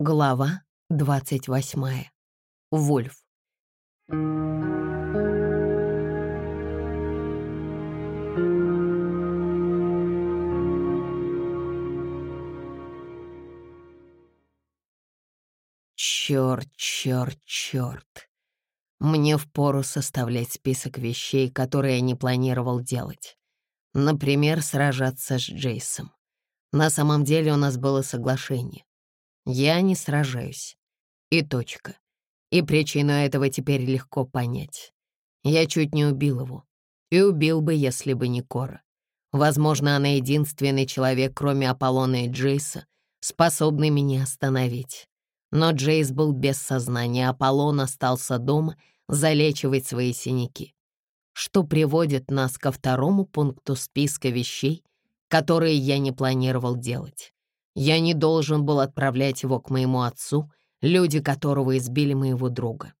Глава 28. Вольф. Чёрт, чёрт, чёрт. Мне впору составлять список вещей, которые я не планировал делать. Например, сражаться с Джейсом. На самом деле у нас было соглашение. Я не сражаюсь. И точка. И причину этого теперь легко понять. Я чуть не убил его. И убил бы, если бы не Кора. Возможно, она единственный человек, кроме Аполлона и Джейса, способный меня остановить. Но Джейс был без сознания, Аполлон остался дома залечивать свои синяки. Что приводит нас ко второму пункту списка вещей, которые я не планировал делать. Я не должен был отправлять его к моему отцу, люди которого избили моего друга.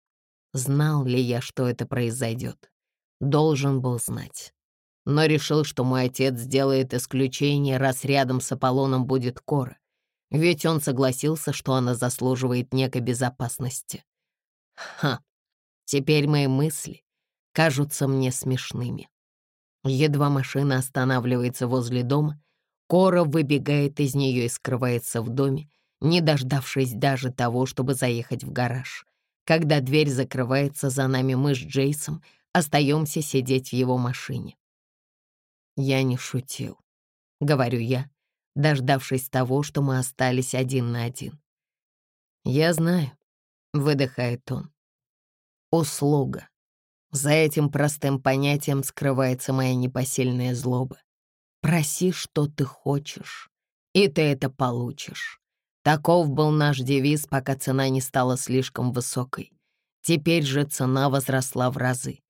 Знал ли я, что это произойдет? Должен был знать. Но решил, что мой отец сделает исключение, раз рядом с Аполлоном будет Кора, ведь он согласился, что она заслуживает некой безопасности. Ха, теперь мои мысли кажутся мне смешными. Едва машина останавливается возле дома, Кора выбегает из нее и скрывается в доме, не дождавшись даже того, чтобы заехать в гараж. Когда дверь закрывается за нами, мы с Джейсом остаемся сидеть в его машине. «Я не шутил», — говорю я, дождавшись того, что мы остались один на один. «Я знаю», — выдыхает он. «Услуга. За этим простым понятием скрывается моя непосильная злоба. Проси, что ты хочешь, и ты это получишь. Таков был наш девиз, пока цена не стала слишком высокой. Теперь же цена возросла в разы.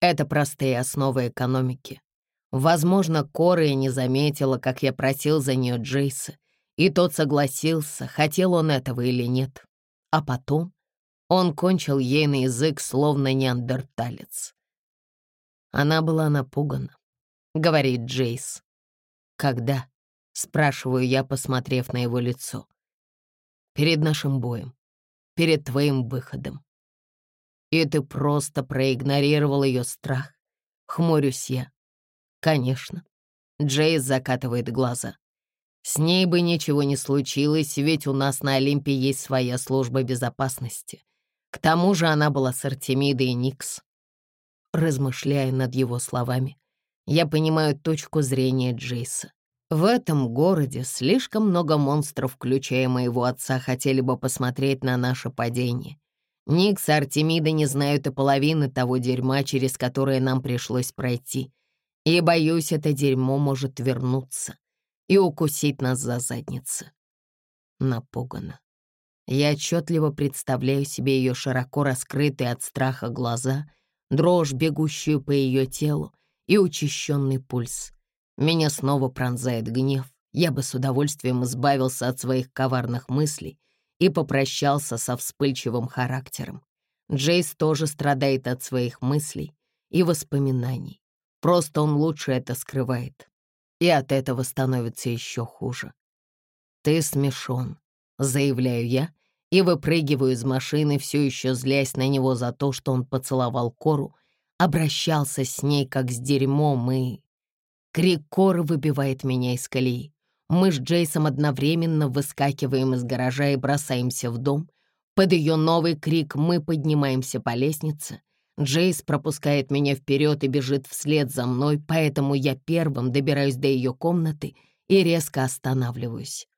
Это простые основы экономики. Возможно, Кора и не заметила, как я просил за нее Джейса, и тот согласился, хотел он этого или нет. А потом он кончил ей на язык, словно неандерталец. Она была напугана, говорит Джейс. «Когда?» — спрашиваю я, посмотрев на его лицо. «Перед нашим боем, перед твоим выходом. И ты просто проигнорировал ее страх. Хмурюсь я. Конечно. Джейс закатывает глаза. С ней бы ничего не случилось, ведь у нас на Олимпе есть своя служба безопасности. К тому же она была с Артемидой и Никс. Размышляя над его словами, я понимаю точку зрения Джейса. В этом городе слишком много монстров, включая моего отца, хотели бы посмотреть на наше падение. Никс и Артемида не знают и половины того дерьма, через которое нам пришлось пройти. И, боюсь, это дерьмо может вернуться и укусить нас за задницы. Напугана. Я отчетливо представляю себе ее широко раскрытые от страха глаза, дрожь, бегущую по ее телу, и учащенный пульс. Меня снова пронзает гнев. Я бы с удовольствием избавился от своих коварных мыслей и попрощался со вспыльчивым характером. Джейс тоже страдает от своих мыслей и воспоминаний. Просто он лучше это скрывает. И от этого становится еще хуже. «Ты смешон», — заявляю я, и выпрыгиваю из машины, все еще злясь на него за то, что он поцеловал Кору обращался с ней как с дерьмом и... Крик Коры выбивает меня из колеи. Мы с Джейсом одновременно выскакиваем из гаража и бросаемся в дом. Под ее новый крик мы поднимаемся по лестнице. Джейс пропускает меня вперед и бежит вслед за мной, поэтому я первым добираюсь до ее комнаты и резко останавливаюсь.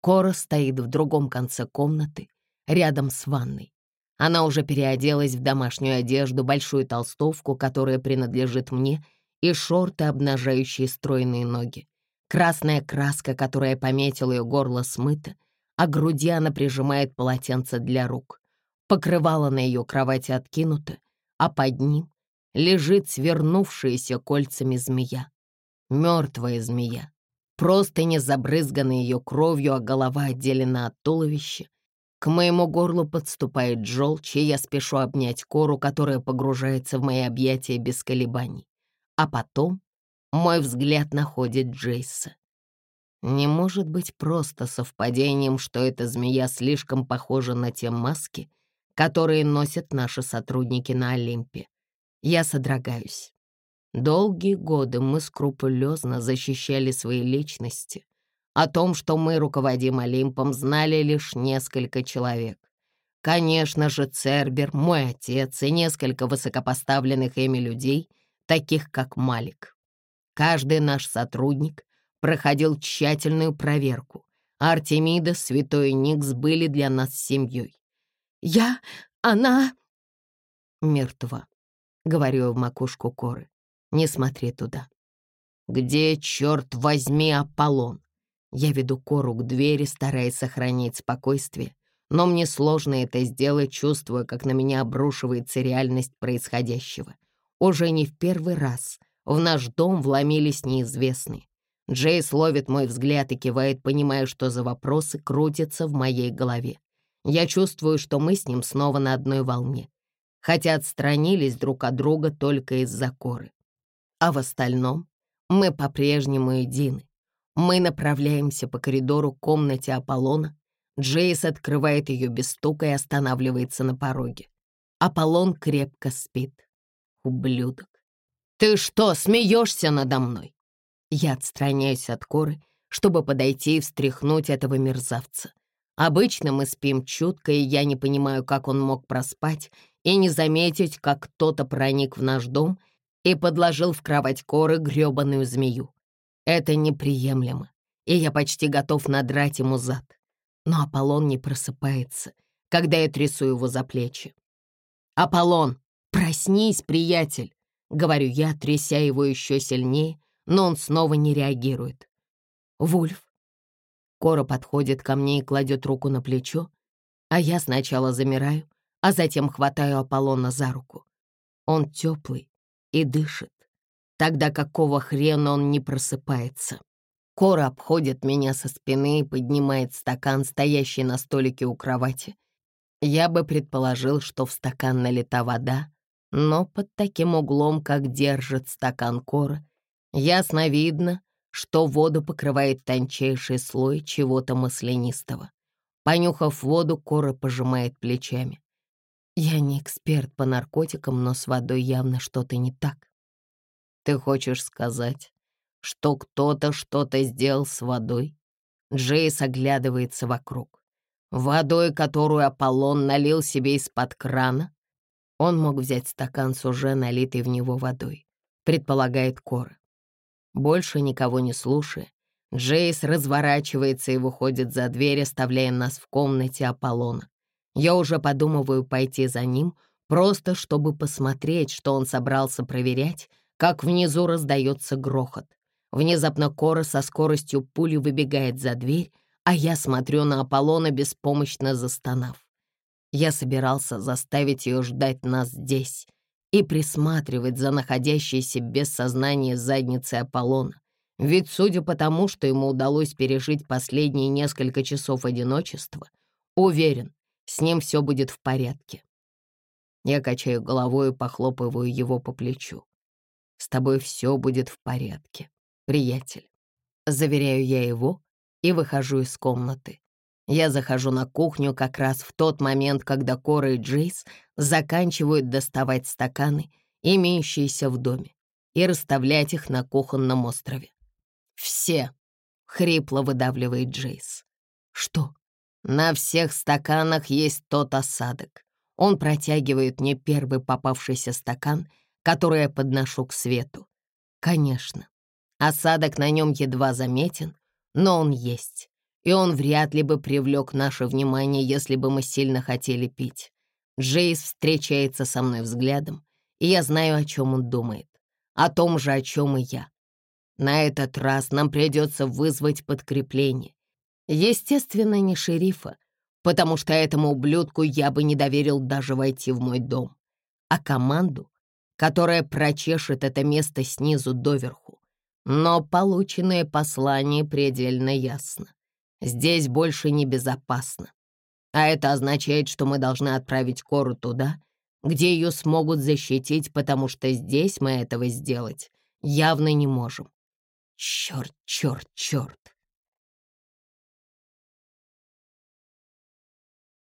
Кора стоит в другом конце комнаты, рядом с ванной. Она уже переоделась в домашнюю одежду, большую толстовку, которая принадлежит мне, и шорты, обнажающие стройные ноги. Красная краска, которая пометила ее горло, смыта, а груди она прижимает полотенце для рук. Покрывало на ее кровати откинуто, а под ним лежит свернувшаяся кольцами змея. Мертвая змея. Просто не забрызганная ее кровью, а голова отделена от туловища, к моему горлу подступает желчь, и я спешу обнять кору, которая погружается в мои объятия без колебаний. А потом мой взгляд находит Джейса. Не может быть просто совпадением, что эта змея слишком похожа на те маски, которые носят наши сотрудники на Олимпе. Я содрогаюсь. Долгие годы мы скрупулезно защищали свои личности. О том, что мы руководим Олимпом, знали лишь несколько человек. Конечно же, Цербер, мой отец и несколько высокопоставленных ими людей, таких как Малик. Каждый наш сотрудник проходил тщательную проверку. Артемида, Святой Никс были для нас семьей. «Я... она...» «Мертва», — говорю в макушку коры. «Не смотри туда». «Где, черт возьми, Аполлон?» Я веду кору к двери, стараясь сохранить спокойствие, но мне сложно это сделать, чувствуя, как на меня обрушивается реальность происходящего. Уже не в первый раз в наш дом вломились неизвестные. Джейс ловит мой взгляд и кивает, понимая, что за вопросы крутятся в моей голове. Я чувствую, что мы с ним снова на одной волне, хотя отстранились друг от друга только из-за коры. А в остальном мы по-прежнему едины. Мы направляемся по коридору к комнате Аполлона. Джейс открывает ее без стука и останавливается на пороге. Аполлон крепко спит. Ублюдок. «Ты что, смеешься надо мной?» Я отстраняюсь от коры, чтобы подойти и встряхнуть этого мерзавца. Обычно мы спим чутко, и я не понимаю, как он мог проспать и не заметить, как кто-то проник в наш дом и подложил в кровать коры грёбаную змею. Это неприемлемо, и я почти готов надрать ему зад. Но Аполлон не просыпается, когда я трясу его за плечи. «Аполлон, проснись, приятель!» — говорю я, тряся его еще сильнее, но он снова не реагирует. «Вульф». Кора подходит ко мне и кладет руку на плечо, а я сначала замираю, а затем хватаю Аполлона за руку. Он теплый и дышит, тогда какого хрена он не просыпается. Кора обходит меня со спины и поднимает стакан, стоящий на столике у кровати. Я бы предположил, что в стакан налита вода, но под таким углом, как держит стакан Кора, ясно видно, что воду покрывает тончайший слой чего-то маслянистого. Понюхав воду, Кора пожимает плечами. Я не эксперт по наркотикам, но с водой явно что-то не так. Ты хочешь сказать, что кто-то что-то сделал с водой. Джейс оглядывается вокруг. Водой, которую Аполлон налил себе из-под крана, он мог взять стакан с уже налитой в него водой, предполагает Кора. Больше никого не слушая, Джейс разворачивается и выходит за дверь, оставляя нас в комнате Аполлона. Я уже подумываю пойти за ним, просто чтобы посмотреть, что он собрался проверять, как внизу раздается грохот. Внезапно Кора со скоростью пули выбегает за дверь, а я смотрю на Аполлона, беспомощно застонав. Я собирался заставить ее ждать нас здесь и присматривать за находящейся без сознания задницей Аполлона. Ведь судя по тому, что ему удалось пережить последние несколько часов одиночества, уверен, с ним все будет в порядке. Я качаю головой и похлопываю его по плечу. С тобой все будет в порядке приятель. Заверяю я его и выхожу из комнаты. Я захожу на кухню как раз в тот момент, когда Кора и Джейс заканчивают доставать стаканы, имеющиеся в доме, и расставлять их на кухонном острове. «Все!» — хрипло выдавливает Джейс. «Что?» «На всех стаканах есть тот осадок. Он протягивает мне первый попавшийся стакан, который я подношу к свету. Конечно, Осадок на нем едва заметен, но он есть, и он вряд ли бы привлек наше внимание, если бы мы сильно хотели пить. Джейс встречается со мной взглядом, и я знаю, о чем он думает. О том же, о чем и я. На этот раз нам придется вызвать подкрепление. Естественно, не шерифа, потому что этому ублюдку я бы не доверил даже войти в мой дом, а команду, которая прочешет это место снизу доверху. Но полученное послание предельно ясно. Здесь больше небезопасно. А это означает, что мы должны отправить Кору туда, где ее смогут защитить, потому что здесь мы этого сделать явно не можем. Черт, черт, черт.